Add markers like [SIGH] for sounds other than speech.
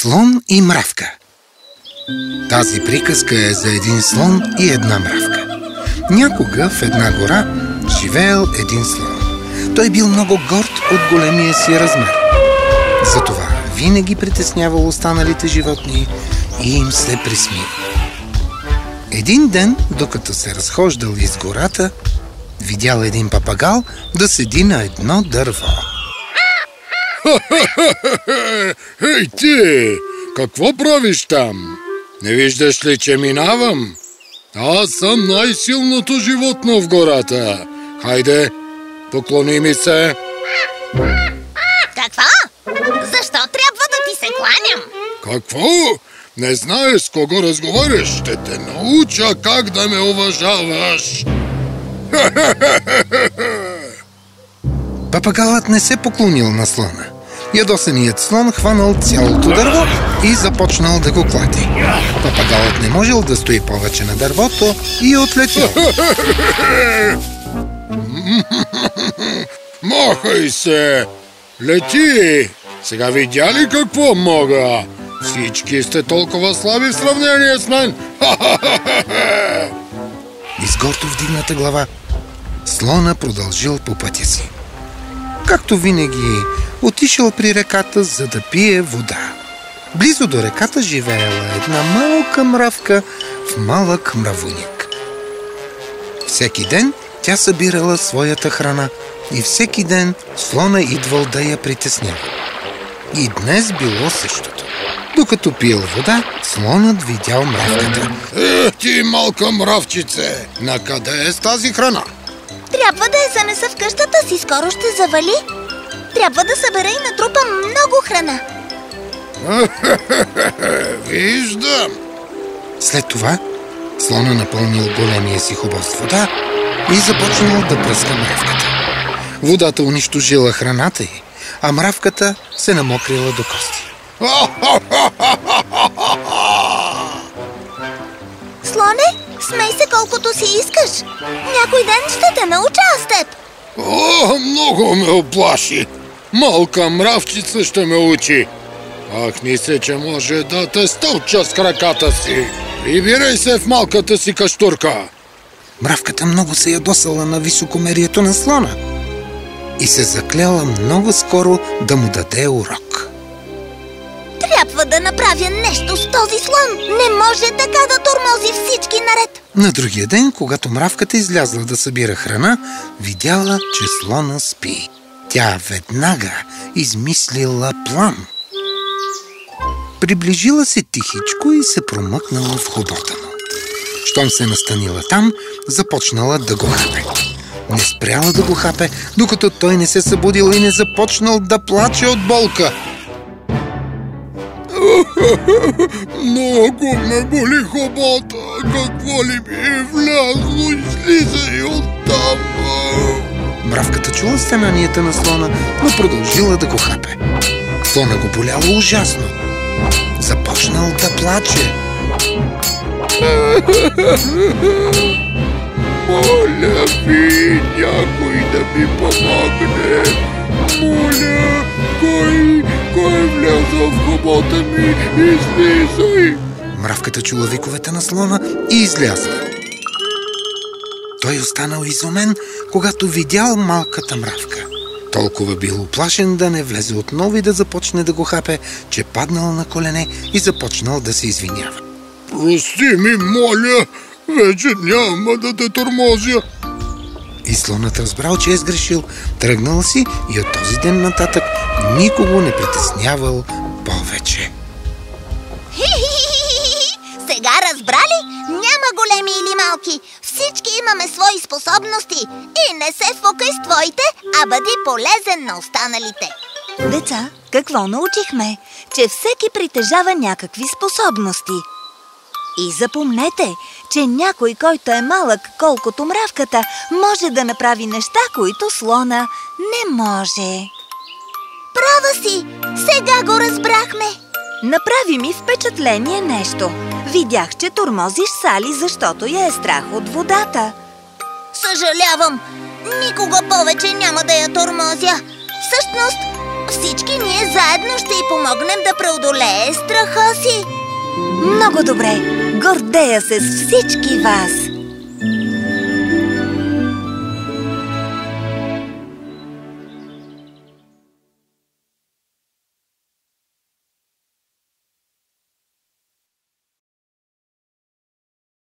Слон и мравка Тази приказка е за един слон и една мравка. Някога в една гора живеел един слон. Той бил много горд от големия си размер. Затова винаги притеснявал останалите животни и им се присмива. Един ден, докато се разхождал из гората, видял един папагал да седи на едно дърво. [LAUGHS] Ей ти! Какво правиш там? Не виждаш ли, че минавам? Аз съм най-силното животно в гората. Хайде, поклони ми се. Какво? Защо трябва да ти се кланям? Какво? Не знаеш с кого разговаряш? Ще те науча как да ме уважаваш. [LAUGHS] Папагалът не се поклонил на слона. Ядосаният слон хванал цялото дърво и започнал да го клати. Папагалът не можел да стои повече на дървото и отлетял. [LAUGHS] Махай се! Лети! Сега видя ли какво мога? Всички сте толкова слаби в сравнение с мен. [LAUGHS] И с гордо вдигната глава, слона продължил по пътя си. Както винаги, отишъл при реката, за да пие вода. Близо до реката живеела една малка мравка в малък мравуник. Всеки ден тя събирала своята храна и всеки ден слона идвал да я притеснява. И днес било същото. Докато пил вода, слонът видял мравката. Е, ти малка мравчице! На къде е с тази храна? Трябва да я занеса в къщата си, скоро ще завали. Трябва да събера и натрупам много храна. [LAUGHS] Виждам! След това слона напълнил големия си хубав с вода и започнал да пръска мравката. Водата унищожила храната й, а мравката се намокрила до кости. [LAUGHS] Слоне, смей се колкото си искаш. Някой ден ще те науча аз теб. О, много ме оплаши! Малка мравчица ще ме учи. Ах, ни се, че може да те стълча с краката си. Прибирай се в малката си каштурка. Мравката много се ядосала на високомерието на слона и се заклела много скоро да му даде урок. Трябва да направя нещо с този слон. Не може така да тормози всички наред. На другия ден, когато мравката излязла да събира храна, видяла, че слона спи. Тя веднага измислила план. Приближила се тихичко и се промъкнала в хобота му. Щом се настанила там, започнала да го хапе. Не спряла да го хапе, докато той не се събудил и не започнал да плаче от болка. [LAUGHS] Много ме боли хобота. Какво ли ми е влязло? Излизай оттам. Мравката чула стенанията на слона, но продължила да го хапе. Слона го боляло ужасно. Започнал да плаче. Моля ви, някой да ми помогне. Моля, кой, кой е влязъл в хобота ми? Излизай! Мравката чула виковете на слона и излязла. Той останал изумен, когато видял малката мравка. Толкова бил оплашен да не влезе отново и да започне да го хапе, че паднал на колене и започнал да се извинява. Прости ми, моля, вече няма да те тормозя. И слонът разбрал, че е сгрешил, тръгнал си и от този ден нататък никого не притеснявал повече. [LAUGHS] Сега разбрали? Малки. Всички имаме свои способности. И не се фукай с твоите, а бъди полезен на останалите. Деца, какво научихме? Че всеки притежава някакви способности. И запомнете, че някой, който е малък колкото мравката, може да направи неща, които слона не може. Права си! Сега го разбрахме. Направи ми впечатление нещо. Видях, че тормозиш Сали, защото я е страх от водата. Съжалявам. Никога повече няма да я тормозя. Всъщност, Всички ние заедно ще й помогнем да преодолее страха си Много добре! Гордея се с всички вас!